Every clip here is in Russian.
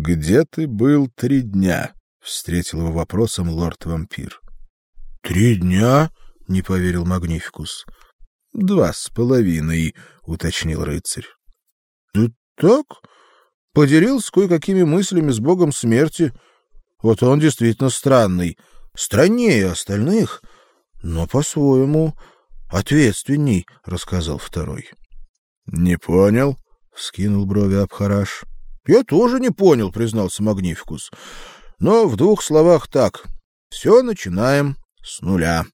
Где ты был три дня? встретил его вопросом лорд-вампир. Три дня? не поверил Магнификус. Два с половиной, уточнил рыцарь. Да так, поделился кое-какими мыслями с богом смерти. Вот он действительно странный, страннее остальных, но по-своему ответственней, рассказал второй. Не понял, вскинул брови Абхараш. Я тоже не понял, признался Магнификус. Но в двух словах так: все начинаем с нуля.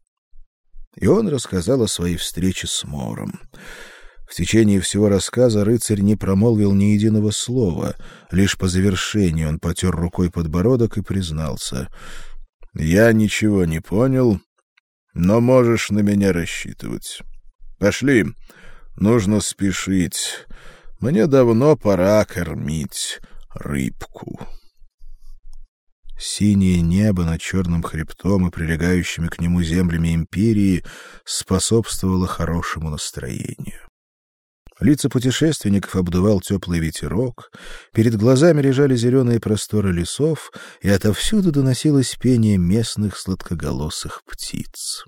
И он рассказал о своей встрече с Мором. В течение всего рассказа рыцарь не промолвил ни единого слова, лишь по завершении он потер рукой подбородок и признался: "Я ничего не понял, но можешь на меня рассчитывать. Пошли, нужно спешить. Мне давно пора кормить рыбку". Синее небо над черным хребтом и прилегающими к нему землями империи способствовало хорошему настроению. Лица путешественников обдувал теплый ветерок, перед глазами лежали зеленые просторы лесов, и отовсюду доносилось пение местных сладкоголосых птиц.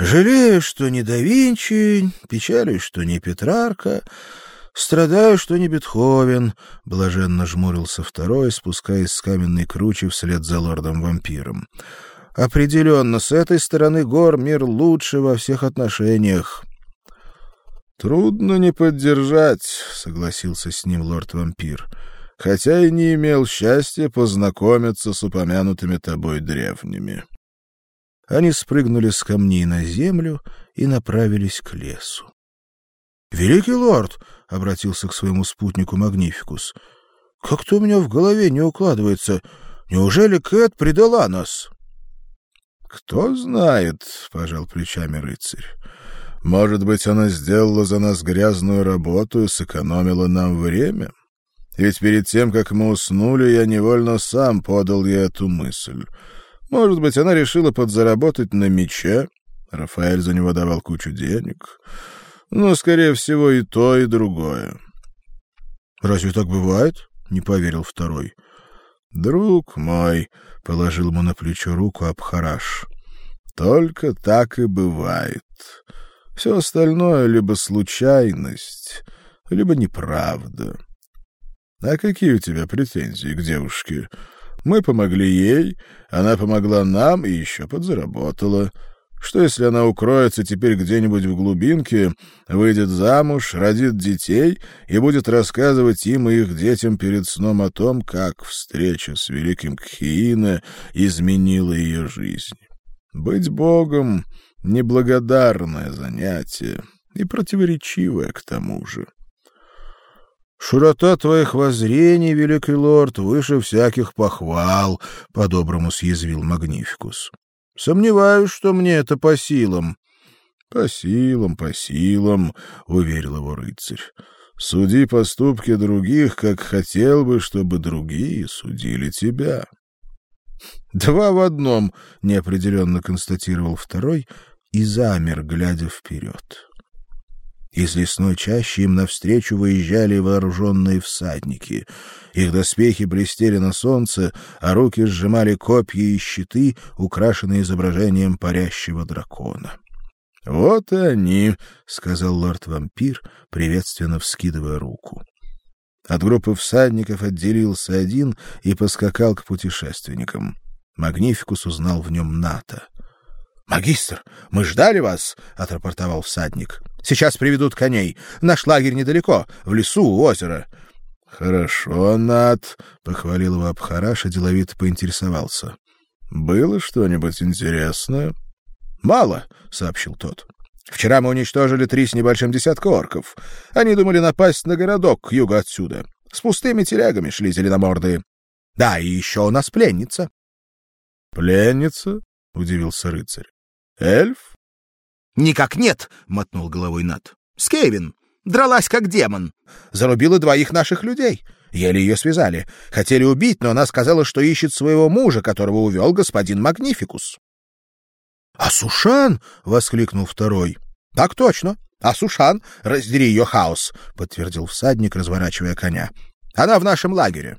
Жалею, что не да Винчи, печалюсь, что не Петрарка, Страдаю, что не Бетховен, блаженно жмурился второй, спускаясь с каменной кручи вслед за лордом-вампиром. Определенно, с этой стороны гор мир лучше во всех отношениях. Трудно не поддержать, согласился с ним лорд-вампир. Хотя и не имел счастья познакомиться с упомянутыми тобой древними. Они спрыгнули с камней на землю и направились к лесу. Великий лорд, обратился к своему спутнику Магнификус. Как-то у меня в голове не укладывается. Неужели Кэт предала нас? Кто знает, пожал плечами рыцарь. Может быть, она сделала за нас грязную работу и сэкономила нам время? Ведь перед тем, как мы уснули, я невольно сам подал ей эту мысль. Может быть, она решила подзаработать на мече. Рафаэль за него давал кучу денег. Но, скорее всего, и то, и другое. Разве так бывает? не поверил второй. Друг мой, положил ему на плечо руку Абхараш. Только так и бывает. Все остальное либо случайность, либо неправда. А какие у тебя претензии к девушке? Мы помогли ей, она помогла нам и еще подзаработала. Что если она укроется теперь где-нибудь в глубинке, выйдет замуж, родит детей и будет рассказывать им и их детям перед сном о том, как встреча с великим Кхиина изменила ее жизнь? Быть богом — неблагодарное занятие и противоречивое к тому же. Широта твоих воззрений, великий лорд, выше всяких похвал, по-доброму съязвил Магнификус. Сомневаюсь, что мне это по силам. По силам, по силам, уверил его рыцарь. Суди поступки других, как хотел бы, чтобы другие судили тебя. Два в одном, неопределенно констатировал второй и замер, глядя вперед. Из лесной чащи им навстречу выезжали вооруженные всадники. Их доспехи блестели на солнце, а руки сжимали копья и щиты, украшенные изображением парящего дракона. Вот и они, сказал лорд-вампир, приветственно вскидывая руку. От группы всадников отделился один и поскакал к путешественникам. Магнификус узнал в нем Ната. Магистр, мы ждали вас, отрапортовал всадник. Сейчас приведут коней. Наш лагерь недалеко, в лесу у озера. Хорошо, Нат, похвалил его Абхараш и деловито поинтересовался. Было что-нибудь интересное? Мало, сообщил тот. Вчера мы уничтожили три с небольшим десятка орков. Они думали напасть на городок к югу отсюда. С пустыми телегами шли зеленомордые. Да, и еще у нас пленница. Пленница? удивился рыцарь. Эльф? Никак нет, мотнул головой Нат. Скевин дралась как демон, зарубила двоих наших людей. Еле ее связали. Хотели убить, но она сказала, что ищет своего мужа, которого увел господин Магнификус. А Сушан, воскликнул второй. Так точно. А Сушан, раздери ее хаос, подтвердил всадник, разворачивая коня. Она в нашем лагере.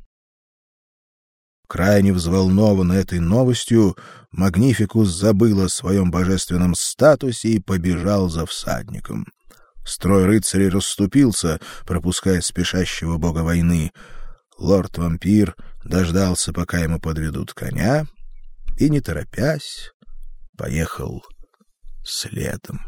Крайне взволнованный этой новостью, Магнификус забыл о своем божественном статусе и побежал за всадником. Строй рыцарей расступился, пропуская спешащего бога войны. Лорд-вампир дождался, пока ему подведут коня, и, не торопясь, поехал следом.